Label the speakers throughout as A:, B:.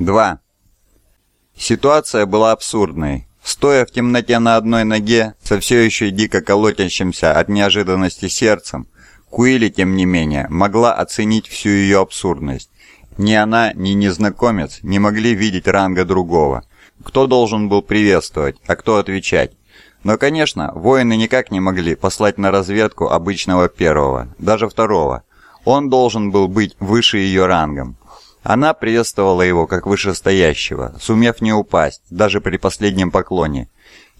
A: 2. Ситуация была абсурдной. Стоя в темноте на одной ноге, со все еще дико колотящимся от неожиданности сердцем, Куили, тем не менее, могла оценить всю ее абсурдность. Ни она, ни незнакомец не могли видеть ранга другого. Кто должен был приветствовать, а кто отвечать? Но, конечно, воины никак не могли послать на разведку обычного первого, даже второго. Он должен был быть выше ее рангом. Она приветствовала его как вышестоящего, сумев не упасть, даже при последнем поклоне.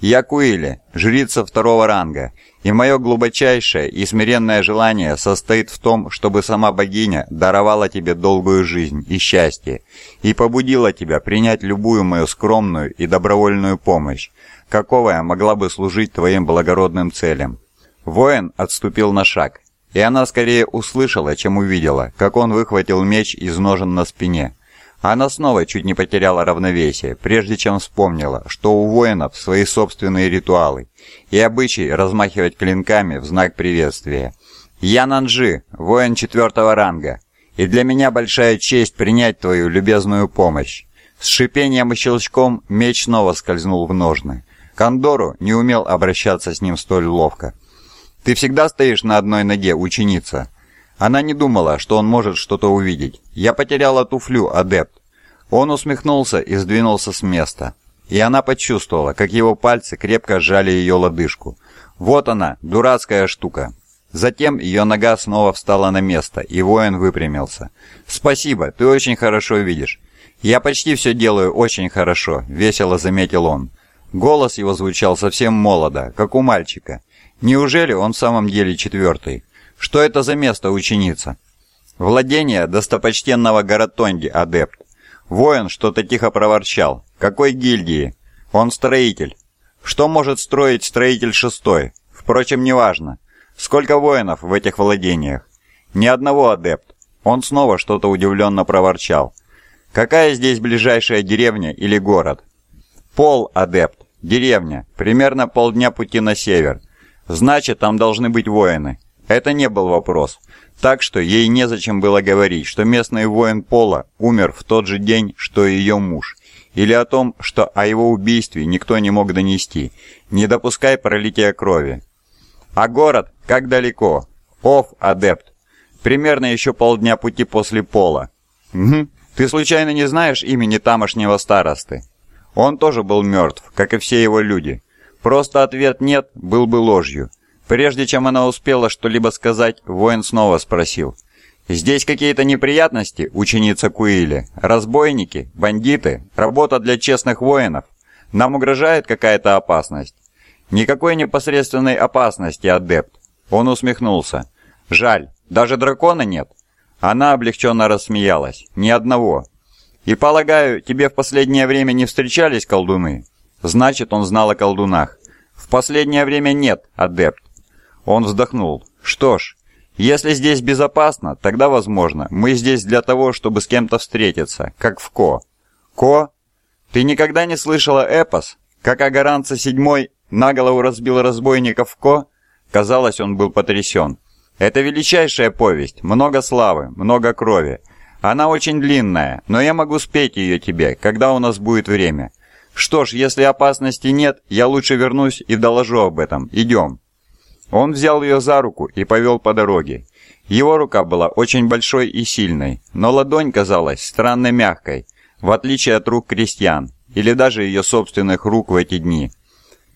A: «Я Куили, жрица второго ранга, и мое глубочайшее и смиренное желание состоит в том, чтобы сама богиня даровала тебе долгую жизнь и счастье, и побудила тебя принять любую мою скромную и добровольную помощь, каковая могла бы служить твоим благородным целям». Воин отступил на шаг, и она скорее услышала, чем увидела, как он выхватил меч из ножен на спине. Она снова чуть не потеряла равновесие, прежде чем вспомнила, что у воинов свои собственные ритуалы и обычай размахивать клинками в знак приветствия. «Я Нанжи, воин четвертого ранга, и для меня большая честь принять твою любезную помощь». С шипением и щелчком меч снова скользнул в ножны. Кондору не умел обращаться с ним столь ловко. «Ты всегда стоишь на одной ноге, ученица?» Она не думала, что он может что-то увидеть. «Я потеряла туфлю, адепт». Он усмехнулся и сдвинулся с места. И она почувствовала, как его пальцы крепко сжали ее лодыжку. Вот она, дурацкая штука. Затем ее нога снова встала на место, и воин выпрямился. «Спасибо, ты очень хорошо видишь». «Я почти все делаю очень хорошо», — весело заметил он. Голос его звучал совсем молодо, как у мальчика. Неужели он в самом деле четвертый? Что это за место, ученица? Владение достопочтенного Гаратонди, адепт. Воин что-то тихо проворчал. Какой гильдии? Он строитель. Что может строить строитель шестой? Впрочем, неважно. Сколько воинов в этих владениях? Ни одного адепт. Он снова что-то удивленно проворчал. Какая здесь ближайшая деревня или город? Пол, адепт. Деревня. Примерно полдня пути на север. Значит, там должны быть воины. Это не был вопрос. Так что ей незачем было говорить, что местный воин Пола умер в тот же день, что и ее муж. Или о том, что о его убийстве никто не мог донести. Не допускай пролития крови. А город как далеко? Ов, адепт. Примерно еще полдня пути после Пола. Угу. Ты случайно не знаешь имени тамошнего старосты? Он тоже был мертв, как и все его люди. Просто ответ «нет» был бы ложью. Прежде чем она успела что-либо сказать, воин снова спросил. «Здесь какие-то неприятности, ученица Куили? Разбойники? Бандиты? Работа для честных воинов? Нам угрожает какая-то опасность?» «Никакой непосредственной опасности, адепт!» Он усмехнулся. «Жаль, даже дракона нет?» Она облегченно рассмеялась. «Ни одного. И полагаю, тебе в последнее время не встречались колдуны?» Значит, он знал о колдунах. В последнее время нет, адепт. Он вздохнул. Что ж, если здесь безопасно, тогда возможно. Мы здесь для того, чтобы с кем-то встретиться, как в Ко. Ко? Ты никогда не слышала эпос? Как Агаранца седьмой на голову разбил разбойников в Ко? Казалось, он был потрясен. Это величайшая повесть, много славы, много крови. Она очень длинная, но я могу спеть ее тебе, когда у нас будет время. «Что ж, если опасности нет, я лучше вернусь и доложу об этом. Идем». Он взял ее за руку и повел по дороге. Его рука была очень большой и сильной, но ладонь казалась странно мягкой, в отличие от рук крестьян, или даже ее собственных рук в эти дни.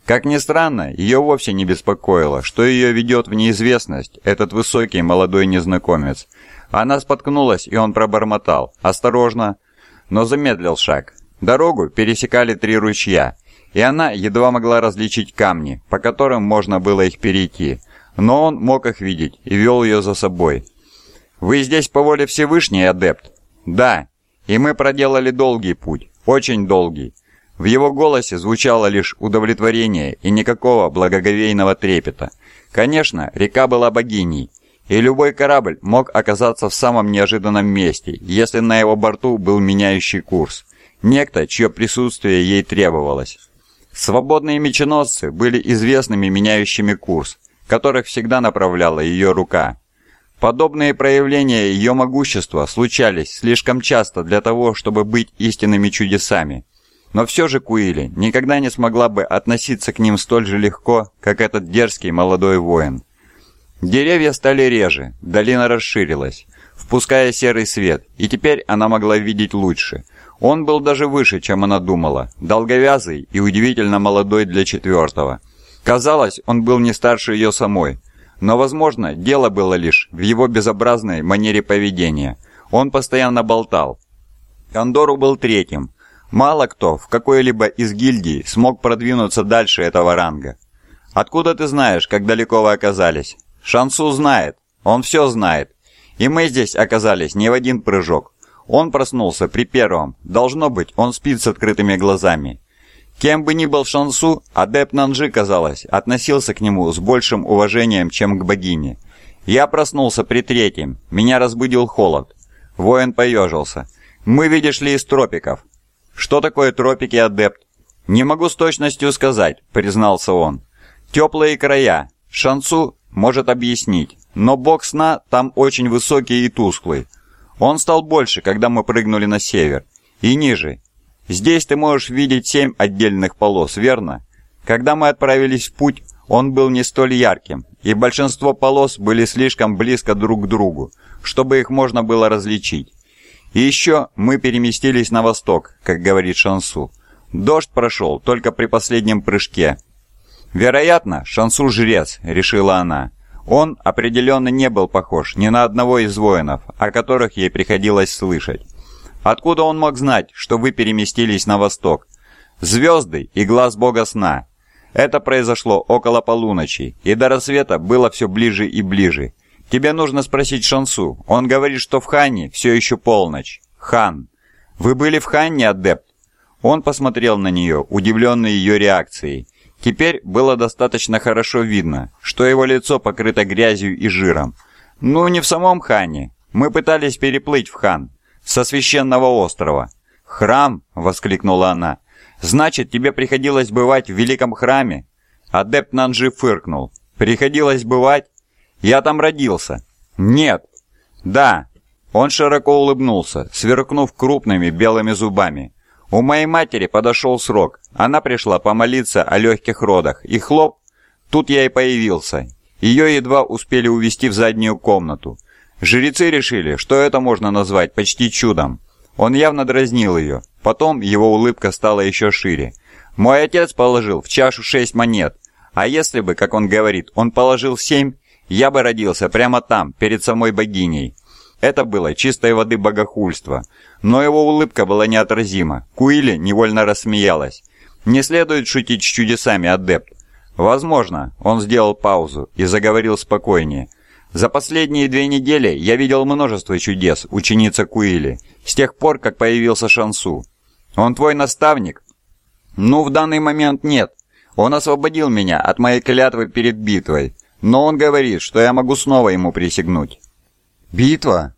A: Как ни странно, ее вовсе не беспокоило, что ее ведет в неизвестность этот высокий молодой незнакомец. Она споткнулась, и он пробормотал «Осторожно!», но замедлил шаг. Дорогу пересекали три ручья, и она едва могла различить камни, по которым можно было их перейти, но он мог их видеть и вел ее за собой. «Вы здесь по воле Всевышней, адепт?» «Да, и мы проделали долгий путь, очень долгий». В его голосе звучало лишь удовлетворение и никакого благоговейного трепета. Конечно, река была богиней, и любой корабль мог оказаться в самом неожиданном месте, если на его борту был меняющий курс. Некто, чье присутствие ей требовалось. Свободные меченосцы были известными меняющими курс, которых всегда направляла ее рука. Подобные проявления ее могущества случались слишком часто для того, чтобы быть истинными чудесами. Но все же Куили никогда не смогла бы относиться к ним столь же легко, как этот дерзкий молодой воин. Деревья стали реже, долина расширилась, впуская серый свет, и теперь она могла видеть лучше. Он был даже выше, чем она думала, долговязый и удивительно молодой для четвертого. Казалось, он был не старше ее самой, но, возможно, дело было лишь в его безобразной манере поведения. Он постоянно болтал. Кондору был третьим. Мало кто в какой-либо из гильдий смог продвинуться дальше этого ранга. «Откуда ты знаешь, как далеко вы оказались?» «Шансу знает. Он все знает. И мы здесь оказались не в один прыжок. Он проснулся при первом. Должно быть, он спит с открытыми глазами. Кем бы ни был Шансу, адепт Нанжи, казалось, относился к нему с большим уважением, чем к богине. Я проснулся при третьем. Меня разбудил холод. Воин поежился. Мы, видишь ли, из тропиков. Что такое тропики, адепт? Не могу с точностью сказать, признался он. Теплые края. Шансу может объяснить. Но бог сна там очень высокий и тусклый. Он стал больше, когда мы прыгнули на север. И ниже. Здесь ты можешь видеть семь отдельных полос, верно? Когда мы отправились в путь, он был не столь ярким, и большинство полос были слишком близко друг к другу, чтобы их можно было различить. И еще мы переместились на восток, как говорит Шансу. Дождь прошел только при последнем прыжке. Вероятно, Шансу жрец, решила она. Он определенно не был похож ни на одного из воинов, о которых ей приходилось слышать. Откуда он мог знать, что вы переместились на восток? Звезды и глаз бога сна. Это произошло около полуночи, и до рассвета было все ближе и ближе. Тебе нужно спросить Шансу. Он говорит, что в Хане все еще полночь. Хан. Вы были в Ханне, адепт? Он посмотрел на нее, удивленный ее реакцией. Теперь было достаточно хорошо видно, что его лицо покрыто грязью и жиром. «Ну, не в самом хане. Мы пытались переплыть в хан, со священного острова». «Храм?» — воскликнула она. «Значит, тебе приходилось бывать в великом храме?» Адепт Нанжи фыркнул. «Приходилось бывать? Я там родился». «Нет». «Да». Он широко улыбнулся, сверкнув крупными белыми зубами. У моей матери подошел срок. Она пришла помолиться о легких родах. И хлоп, тут я и появился. Ее едва успели увести в заднюю комнату. Жрецы решили, что это можно назвать почти чудом. Он явно дразнил ее. Потом его улыбка стала еще шире. Мой отец положил в чашу шесть монет. А если бы, как он говорит, он положил семь, я бы родился прямо там, перед самой богиней. Это было чистой воды богохульство. Но его улыбка была неотразима. Куили невольно рассмеялась. «Не следует шутить с чудесами, адепт». «Возможно», — он сделал паузу и заговорил спокойнее. «За последние две недели я видел множество чудес, ученица Куили, с тех пор, как появился Шансу. Он твой наставник?» «Ну, в данный момент нет. Он освободил меня от моей клятвы перед битвой, но он говорит, что я могу снова ему присягнуть». «Битва?»